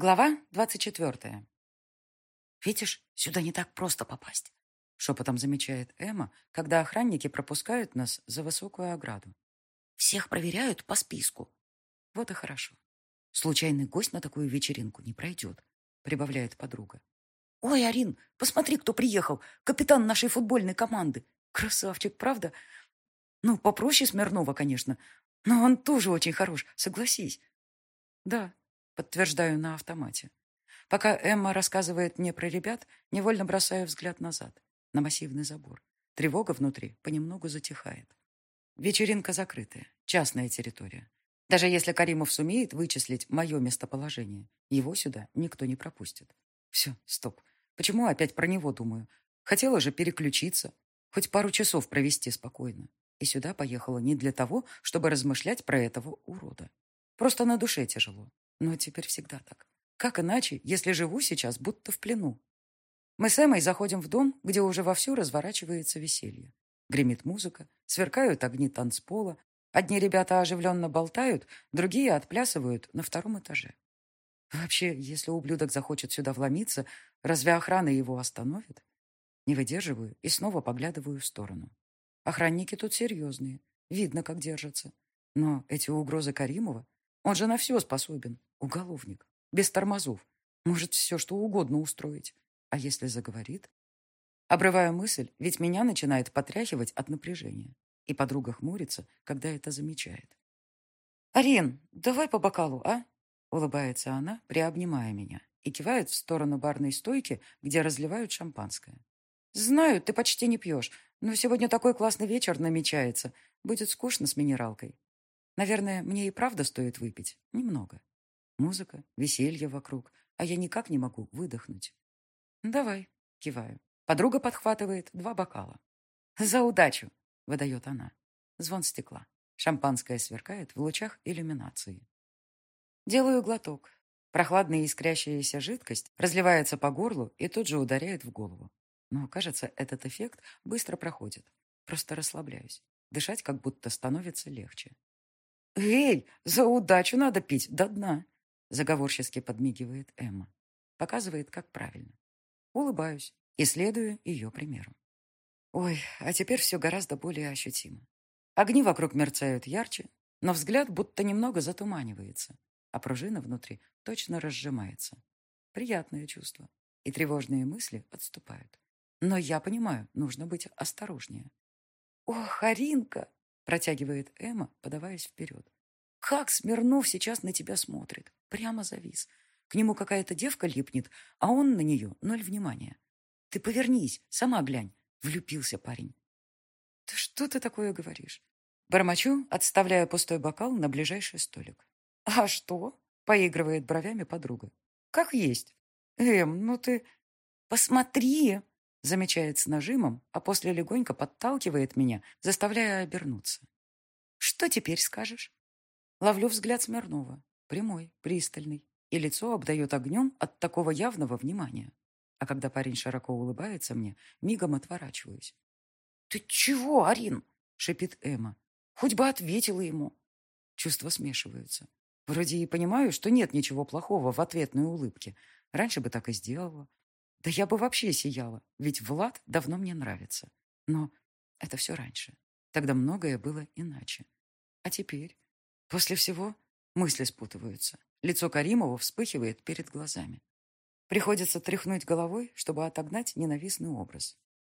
Глава двадцать четвертая. «Видишь, сюда не так просто попасть», — шепотом замечает Эмма, когда охранники пропускают нас за высокую ограду. «Всех проверяют по списку». «Вот и хорошо. Случайный гость на такую вечеринку не пройдет», — прибавляет подруга. «Ой, Арин, посмотри, кто приехал! Капитан нашей футбольной команды! Красавчик, правда? Ну, попроще Смирнова, конечно, но он тоже очень хорош, согласись». «Да, Подтверждаю на автомате. Пока Эмма рассказывает мне про ребят, невольно бросаю взгляд назад, на массивный забор. Тревога внутри понемногу затихает. Вечеринка закрытая, частная территория. Даже если Каримов сумеет вычислить мое местоположение, его сюда никто не пропустит. Все, стоп. Почему опять про него думаю? Хотела же переключиться, хоть пару часов провести спокойно. И сюда поехала не для того, чтобы размышлять про этого урода. Просто на душе тяжело. Но теперь всегда так. Как иначе, если живу сейчас будто в плену? Мы с Эмой заходим в дом, где уже вовсю разворачивается веселье. Гремит музыка, сверкают огни танцпола. Одни ребята оживленно болтают, другие отплясывают на втором этаже. Вообще, если ублюдок захочет сюда вломиться, разве охрана его остановит? Не выдерживаю и снова поглядываю в сторону. Охранники тут серьезные, видно, как держатся. Но эти угрозы Каримова, он же на все способен. Уголовник. Без тормозов. Может все, что угодно устроить. А если заговорит? Обрываю мысль, ведь меня начинает потряхивать от напряжения. И подруга хмурится, когда это замечает. «Арин, давай по бокалу, а?» Улыбается она, приобнимая меня, и кивает в сторону барной стойки, где разливают шампанское. «Знаю, ты почти не пьешь, но сегодня такой классный вечер намечается. Будет скучно с минералкой. Наверное, мне и правда стоит выпить. Немного. Музыка, веселье вокруг, а я никак не могу выдохнуть. «Давай», — киваю. Подруга подхватывает два бокала. «За удачу!» — выдает она. Звон стекла. Шампанское сверкает в лучах иллюминации. Делаю глоток. Прохладная искрящаяся жидкость разливается по горлу и тут же ударяет в голову. Но, кажется, этот эффект быстро проходит. Просто расслабляюсь. Дышать как будто становится легче. «Эй, за удачу надо пить до дна!» Заговорчески подмигивает Эмма. Показывает, как правильно. Улыбаюсь и следую ее примеру. Ой, а теперь все гораздо более ощутимо. Огни вокруг мерцают ярче, но взгляд будто немного затуманивается, а пружина внутри точно разжимается. Приятное чувство. И тревожные мысли отступают. Но я понимаю, нужно быть осторожнее. «Ох, Аринка!» – протягивает Эмма, подаваясь вперед. «Как Смирнов сейчас на тебя смотрит!» Прямо завис. К нему какая-то девка липнет, а он на нее ноль внимания. Ты повернись, сама глянь. Влюбился парень. Ты что ты такое говоришь? Бормочу, отставляя пустой бокал на ближайший столик. А что? Поигрывает бровями подруга. Как есть. Эм, ну ты... Посмотри! Замечает с нажимом, а после легонько подталкивает меня, заставляя обернуться. Что теперь скажешь? Ловлю взгляд Смирнова. Прямой, пристальный, и лицо обдает огнем от такого явного внимания. А когда парень широко улыбается мне, мигом отворачиваюсь. «Ты чего, Арин?» — шипит Эмма. «Хоть бы ответила ему». Чувства смешиваются. Вроде и понимаю, что нет ничего плохого в ответной улыбке. Раньше бы так и сделала. Да я бы вообще сияла, ведь Влад давно мне нравится. Но это все раньше. Тогда многое было иначе. А теперь, после всего, Мысли спутываются. Лицо Каримова вспыхивает перед глазами. Приходится тряхнуть головой, чтобы отогнать ненавистный образ.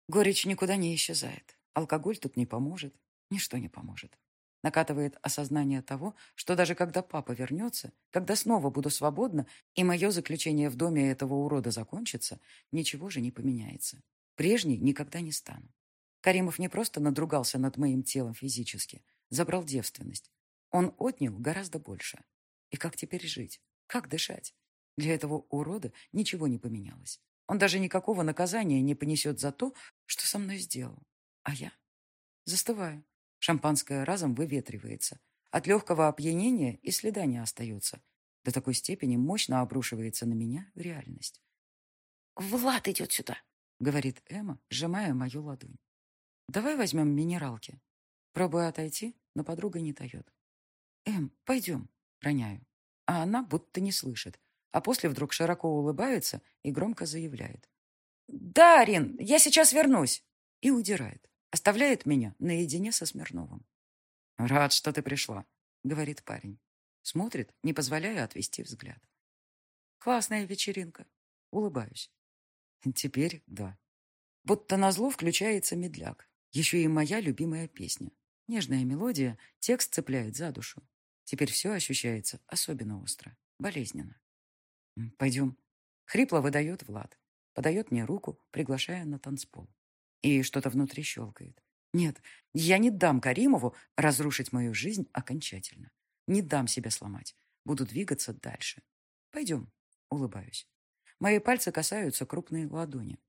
Горечь никуда не исчезает. Алкоголь тут не поможет. Ничто не поможет. Накатывает осознание того, что даже когда папа вернется, когда снова буду свободна, и мое заключение в доме этого урода закончится, ничего же не поменяется. Прежней никогда не стану. Каримов не просто надругался над моим телом физически, забрал девственность, он отнял гораздо больше. И как теперь жить? Как дышать? Для этого урода ничего не поменялось. Он даже никакого наказания не понесет за то, что со мной сделал. А я застываю. Шампанское разом выветривается. От легкого опьянения и следа не остается. До такой степени мощно обрушивается на меня реальность. «Влад идет сюда», — говорит Эмма, сжимая мою ладонь. «Давай возьмем минералки». Пробую отойти, но подруга не дает. «Эм, пойдем», — роняю. А она будто не слышит. а после вдруг широко улыбается и громко заявляет. «Да, Арин, я сейчас вернусь!» И удирает, оставляет меня наедине со Смирновым. «Рад, что ты пришла», — говорит парень. Смотрит, не позволяя отвести взгляд. «Классная вечеринка». Улыбаюсь. Теперь да. Будто назло включается медляк. Еще и моя любимая песня. Нежная мелодия, текст цепляет за душу. Теперь все ощущается особенно остро, болезненно. «Пойдем». Хрипло выдает Влад. Подает мне руку, приглашая на танцпол. И что-то внутри щелкает. Нет, я не дам Каримову разрушить мою жизнь окончательно. Не дам себя сломать. Буду двигаться дальше. Пойдем. Улыбаюсь. Мои пальцы касаются крупной ладони.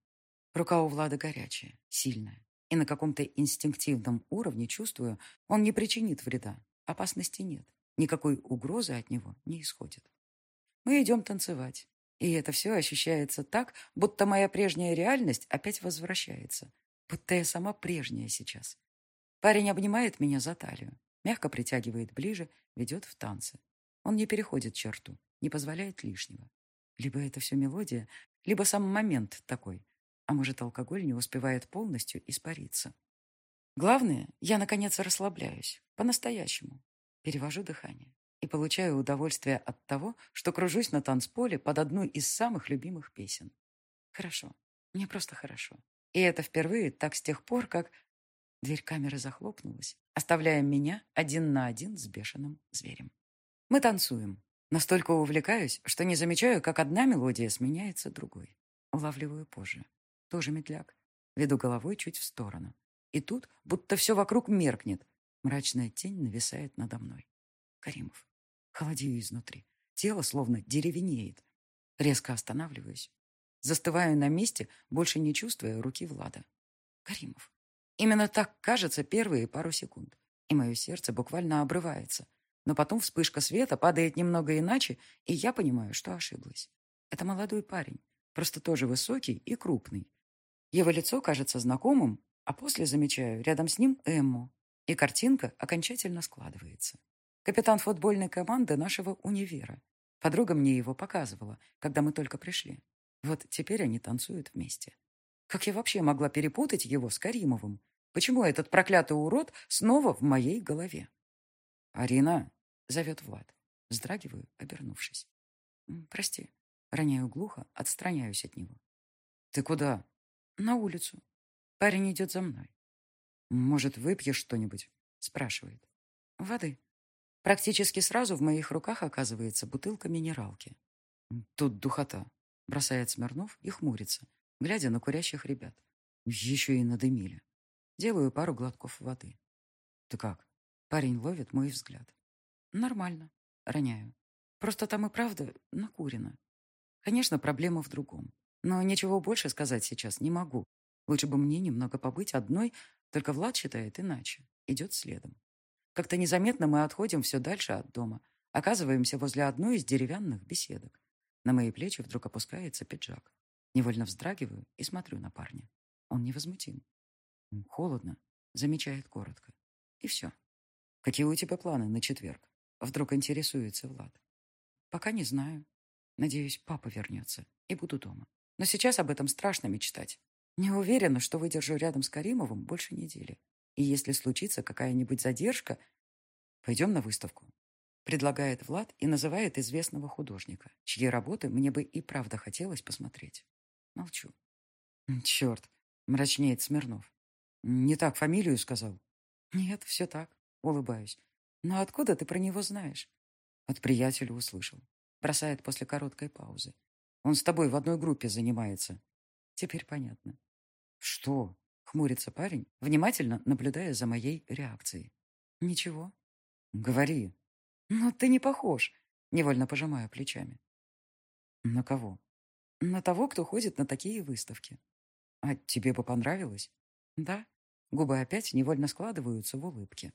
Рука у Влада горячая, сильная. И на каком-то инстинктивном уровне чувствую, он не причинит вреда. Опасности нет. Никакой угрозы от него не исходит. Мы идем танцевать. И это все ощущается так, будто моя прежняя реальность опять возвращается. Будто я сама прежняя сейчас. Парень обнимает меня за талию, мягко притягивает ближе, ведет в танцы. Он не переходит черту, не позволяет лишнего. Либо это все мелодия, либо сам момент такой. А может, алкоголь не успевает полностью испариться. Главное, я, наконец, расслабляюсь. По-настоящему. Перевожу дыхание и получаю удовольствие от того, что кружусь на танцполе под одну из самых любимых песен. Хорошо. Мне просто хорошо. И это впервые так с тех пор, как... Дверь камеры захлопнулась, оставляя меня один на один с бешеным зверем. Мы танцуем. Настолько увлекаюсь, что не замечаю, как одна мелодия сменяется другой. Улавливаю позже. Тоже медляк. Веду головой чуть в сторону. И тут, будто все вокруг меркнет, мрачная тень нависает надо мной. Каримов. Холодею изнутри. Тело словно деревенеет. Резко останавливаюсь. Застываю на месте, больше не чувствуя руки Влада. Каримов. Именно так кажется первые пару секунд. И мое сердце буквально обрывается. Но потом вспышка света падает немного иначе, и я понимаю, что ошиблась. Это молодой парень, просто тоже высокий и крупный. Его лицо кажется знакомым, а после замечаю рядом с ним Эмму. И картинка окончательно складывается. Капитан футбольной команды нашего универа. Подруга мне его показывала, когда мы только пришли. Вот теперь они танцуют вместе. Как я вообще могла перепутать его с Каримовым? Почему этот проклятый урод снова в моей голове? «Арина!» — зовет Влад. Вздрагиваю, обернувшись. «Прости». Роняю глухо, отстраняюсь от него. «Ты куда?» «На улицу. Парень идет за мной». «Может, выпьешь что-нибудь?» — спрашивает. «Воды». Практически сразу в моих руках оказывается бутылка минералки. Тут духота. Бросает Смирнов и хмурится, глядя на курящих ребят. Еще и надымили. Делаю пару глотков воды. Ты как? Парень ловит мой взгляд. Нормально. Роняю. Просто там и правда накурено. Конечно, проблема в другом. Но ничего больше сказать сейчас не могу. Лучше бы мне немного побыть одной, только Влад считает иначе. Идет следом. Как-то незаметно мы отходим все дальше от дома. Оказываемся возле одной из деревянных беседок. На мои плечи вдруг опускается пиджак. Невольно вздрагиваю и смотрю на парня. Он невозмутим. Холодно, замечает коротко. И все. Какие у тебя планы на четверг? Вдруг интересуется Влад. Пока не знаю. Надеюсь, папа вернется и буду дома. Но сейчас об этом страшно мечтать. Не уверена, что выдержу рядом с Каримовым больше недели. И если случится какая-нибудь задержка, пойдем на выставку. Предлагает Влад и называет известного художника, чьи работы мне бы и правда хотелось посмотреть. Молчу. Черт, мрачнеет Смирнов. Не так фамилию сказал? Нет, все так. Улыбаюсь. Но откуда ты про него знаешь? От приятеля услышал. Бросает после короткой паузы. Он с тобой в одной группе занимается. Теперь понятно. Что? Хмурится парень, внимательно наблюдая за моей реакцией. «Ничего». «Говори». «Но ты не похож», — невольно пожимая плечами. «На кого?» «На того, кто ходит на такие выставки». «А тебе бы понравилось?» «Да». Губы опять невольно складываются в улыбке.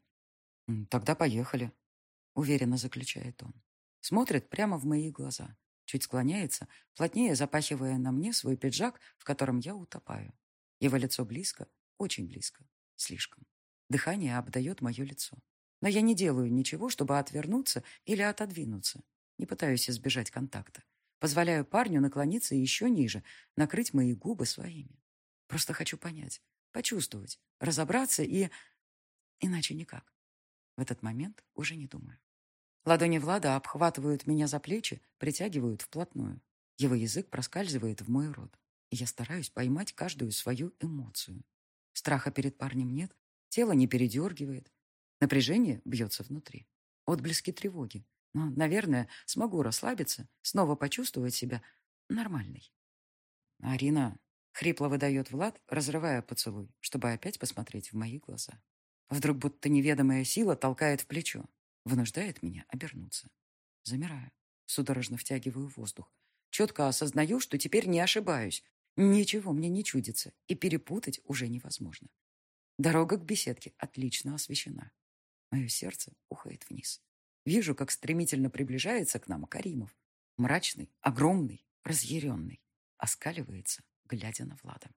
«Тогда поехали», — уверенно заключает он. Смотрит прямо в мои глаза, чуть склоняется, плотнее запахивая на мне свой пиджак, в котором я утопаю. Его лицо близко, очень близко, слишком. Дыхание обдает мое лицо. Но я не делаю ничего, чтобы отвернуться или отодвинуться. Не пытаюсь избежать контакта. Позволяю парню наклониться еще ниже, накрыть мои губы своими. Просто хочу понять, почувствовать, разобраться и... Иначе никак. В этот момент уже не думаю. Ладони Влада обхватывают меня за плечи, притягивают вплотную. Его язык проскальзывает в мой рот, я стараюсь поймать каждую свою эмоцию. Страха перед парнем нет, тело не передергивает. Напряжение бьется внутри. Отблески тревоги. Но, наверное, смогу расслабиться, снова почувствовать себя нормальной. «Арина», — хрипло выдает Влад, разрывая поцелуй, чтобы опять посмотреть в мои глаза. Вдруг будто неведомая сила толкает в плечо, вынуждает меня обернуться. Замираю, судорожно втягиваю воздух. Четко осознаю, что теперь не ошибаюсь. Ничего мне не чудится, и перепутать уже невозможно. Дорога к беседке отлично освещена. Мое сердце ухает вниз. Вижу, как стремительно приближается к нам Каримов. Мрачный, огромный, разъяренный. Оскаливается, глядя на Влада.